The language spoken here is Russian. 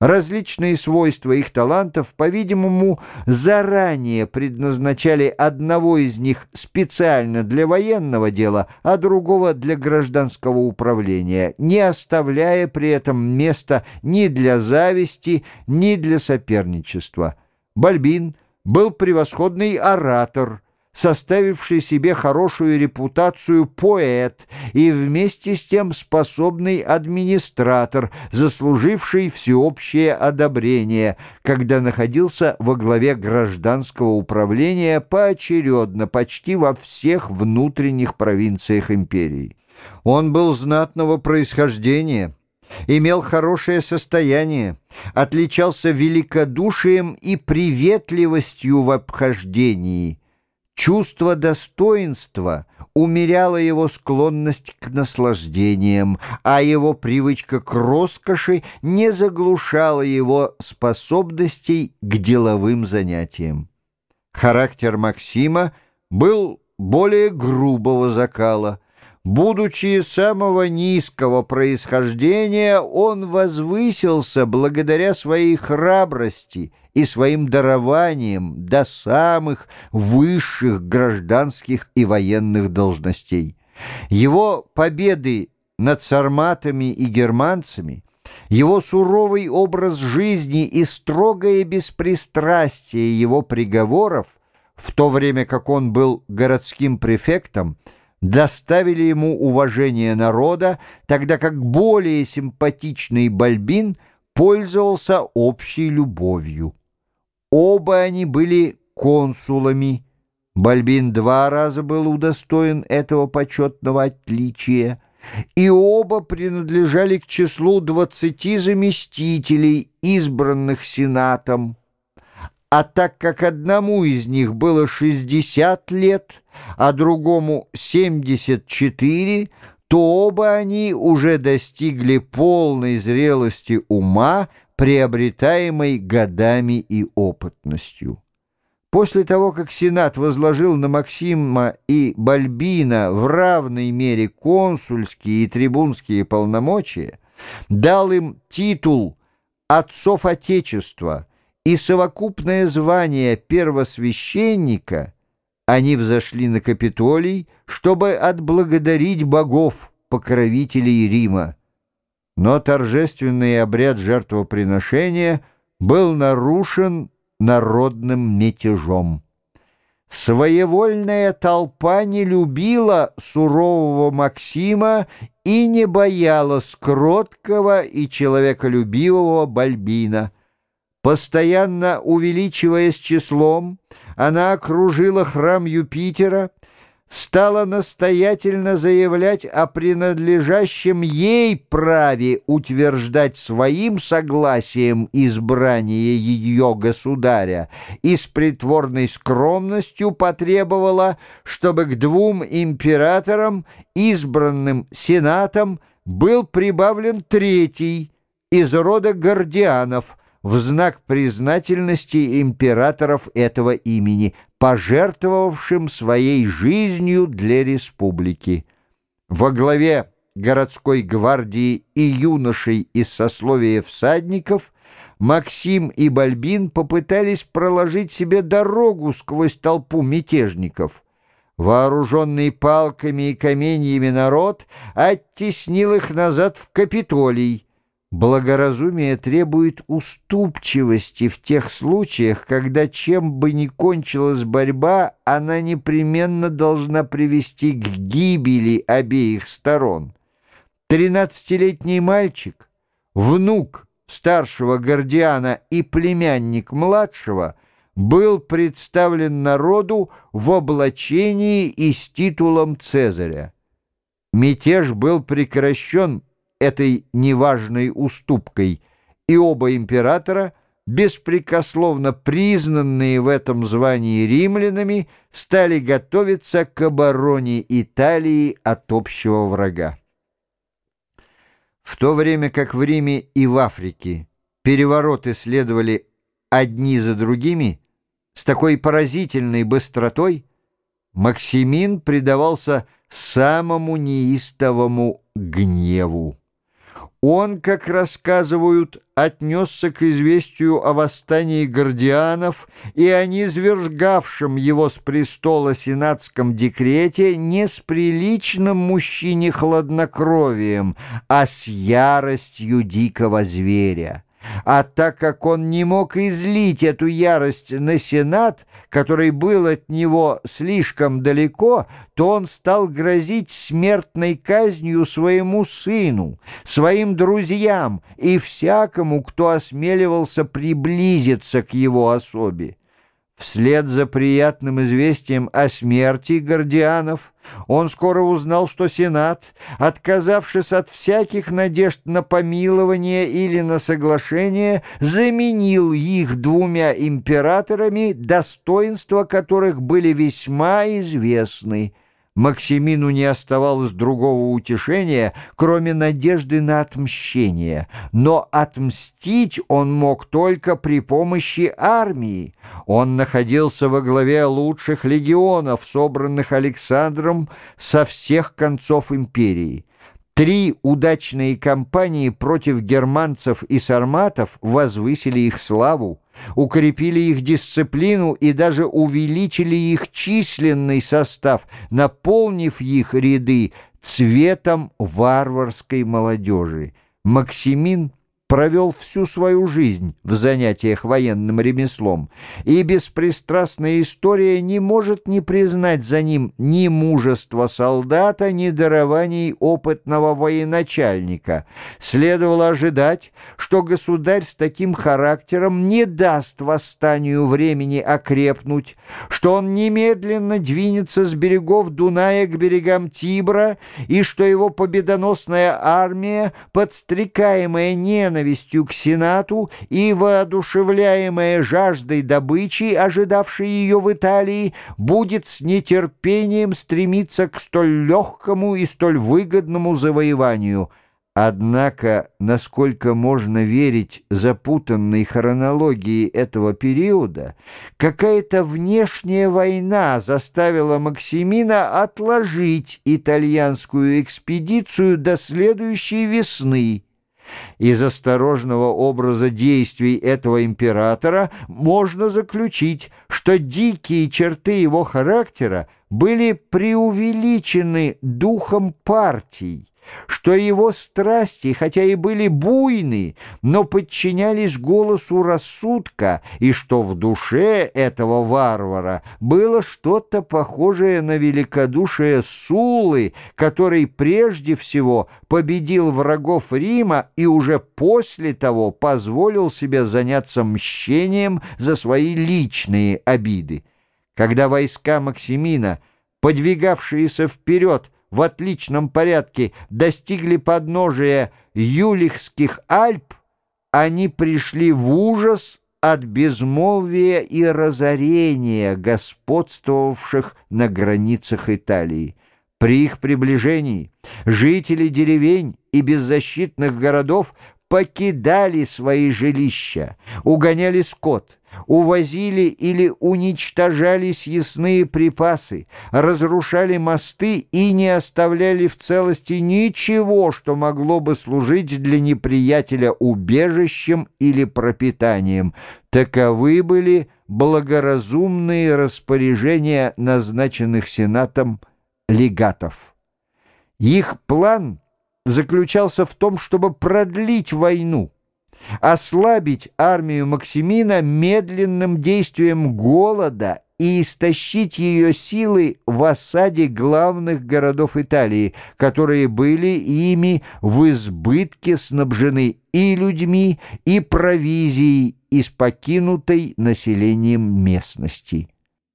Различные свойства их талантов, по-видимому, заранее предназначали одного из них специально для военного дела, а другого для гражданского управления, не оставляя при этом места ни для зависти, ни для соперничества. Бальбин был превосходный оратор – составивший себе хорошую репутацию поэт и вместе с тем способный администратор, заслуживший всеобщее одобрение, когда находился во главе гражданского управления поочередно почти во всех внутренних провинциях империи. Он был знатного происхождения, имел хорошее состояние, отличался великодушием и приветливостью в обхождении – Чувство достоинства умеряло его склонность к наслаждениям, а его привычка к роскоши не заглушала его способностей к деловым занятиям. Характер Максима был более грубого закала – Будучи самого низкого происхождения, он возвысился благодаря своей храбрости и своим дарованиям до самых высших гражданских и военных должностей. Его победы над сарматами и германцами, его суровый образ жизни и строгое беспристрастие его приговоров, в то время как он был городским префектом, доставили ему уважение народа, тогда как более симпатичный Бальбин пользовался общей любовью. Оба они были консулами. Бальбин два раза был удостоен этого почетного отличия, и оба принадлежали к числу двадцати заместителей, избранных Сенатом. А так как одному из них было 60 лет, а другому 74, то оба они уже достигли полной зрелости ума, приобретаемой годами и опытностью. После того, как Сенат возложил на Максима и Бальбина в равной мере консульские и трибунские полномочия, дал им титул «Отцов Отечества», и совокупное звание первосвященника, они взошли на Капитолий, чтобы отблагодарить богов, покровителей Рима. Но торжественный обряд жертвоприношения был нарушен народным мятежом. Своевольная толпа не любила сурового Максима и не боялась кроткого и человеколюбивого Бальбина – Постоянно увеличиваясь числом, она окружила храм Юпитера, стала настоятельно заявлять о принадлежащем ей праве утверждать своим согласием избрание ее государя и с притворной скромностью потребовала, чтобы к двум императорам, избранным сенатом, был прибавлен третий из рода гордианов – в знак признательности императоров этого имени, пожертвовавшим своей жизнью для республики. Во главе городской гвардии и юношей из сословия всадников Максим и Бальбин попытались проложить себе дорогу сквозь толпу мятежников. Вооруженный палками и каменьями народ оттеснил их назад в Капитолий, Благоразумие требует уступчивости в тех случаях, когда чем бы ни кончилась борьба, она непременно должна привести к гибели обеих сторон. Тринадцатилетний мальчик, внук старшего Гордиана и племянник младшего, был представлен народу в облачении и с титулом Цезаря. Мятеж был прекращен этой неважной уступкой, и оба императора, беспрекословно признанные в этом звании римлянами, стали готовиться к обороне Италии от общего врага. В то время как в Риме и в Африке перевороты следовали одни за другими, с такой поразительной быстротой, Максимин предавался самому неистовому гневу. Он, как рассказывают, отнесся к известию о восстании гордианов и о низвержгавшем его с престола сенатском декрете не с приличным мужчине хладнокровием, а с яростью дикого зверя. А так как он не мог излить эту ярость на Сенат, который был от него слишком далеко, то он стал грозить смертной казнью своему сыну, своим друзьям и всякому, кто осмеливался приблизиться к его особе. Вслед за приятным известием о смерти Гордианов он скоро узнал, что Сенат, отказавшись от всяких надежд на помилование или на соглашение, заменил их двумя императорами, достоинства которых были весьма известны. Максимину не оставалось другого утешения, кроме надежды на отмщение. Но отмстить он мог только при помощи армии. Он находился во главе лучших легионов, собранных Александром со всех концов империи. Три удачные кампании против германцев и сарматов возвысили их славу укрепили их дисциплину и даже увеличили их численный состав, наполнив их ряды цветом варварской молодежи. Максимин провел всю свою жизнь в занятиях военным ремеслом, и беспристрастная история не может не признать за ним ни мужества солдата, ни дарований опытного военачальника. Следовало ожидать, что государь с таким характером не даст восстанию времени окрепнуть, что он немедленно двинется с берегов Дуная к берегам Тибра, и что его победоносная армия, подстрекаемая ненавистью, ненавистью к Сенату и воодушевляемая жаждой добычи, ожидавшей ее в Италии, будет с нетерпением стремиться к столь легкому и столь выгодному завоеванию. Однако, насколько можно верить запутанной хронологии этого периода, какая-то внешняя война заставила Максимина отложить итальянскую экспедицию до следующей весны, из осторожного образа действий этого императора можно заключить, что дикие черты его характера были преувеличены духом партий, что его страсти, хотя и были буйны, но подчинялись голосу рассудка, и что в душе этого варвара было что-то похожее на великодушие Сулы, который прежде всего победил врагов Рима и уже после того позволил себе заняться мщением за свои личные обиды. Когда войска Максимина, подвигавшиеся вперед, в отличном порядке достигли подножия Юлихских Альп, они пришли в ужас от безмолвия и разорения, господствовавших на границах Италии. При их приближении жители деревень и беззащитных городов покидали свои жилища, угоняли скот, увозили или уничтожали съестные припасы, разрушали мосты и не оставляли в целости ничего, что могло бы служить для неприятеля убежищем или пропитанием. Таковы были благоразумные распоряжения назначенных Сенатом легатов. Их план заключался в том, чтобы продлить войну, ослабить армию Максимина медленным действием голода и истощить ее силы в осаде главных городов Италии, которые были ими в избытке снабжены и людьми, и провизией из покинутой населением местности.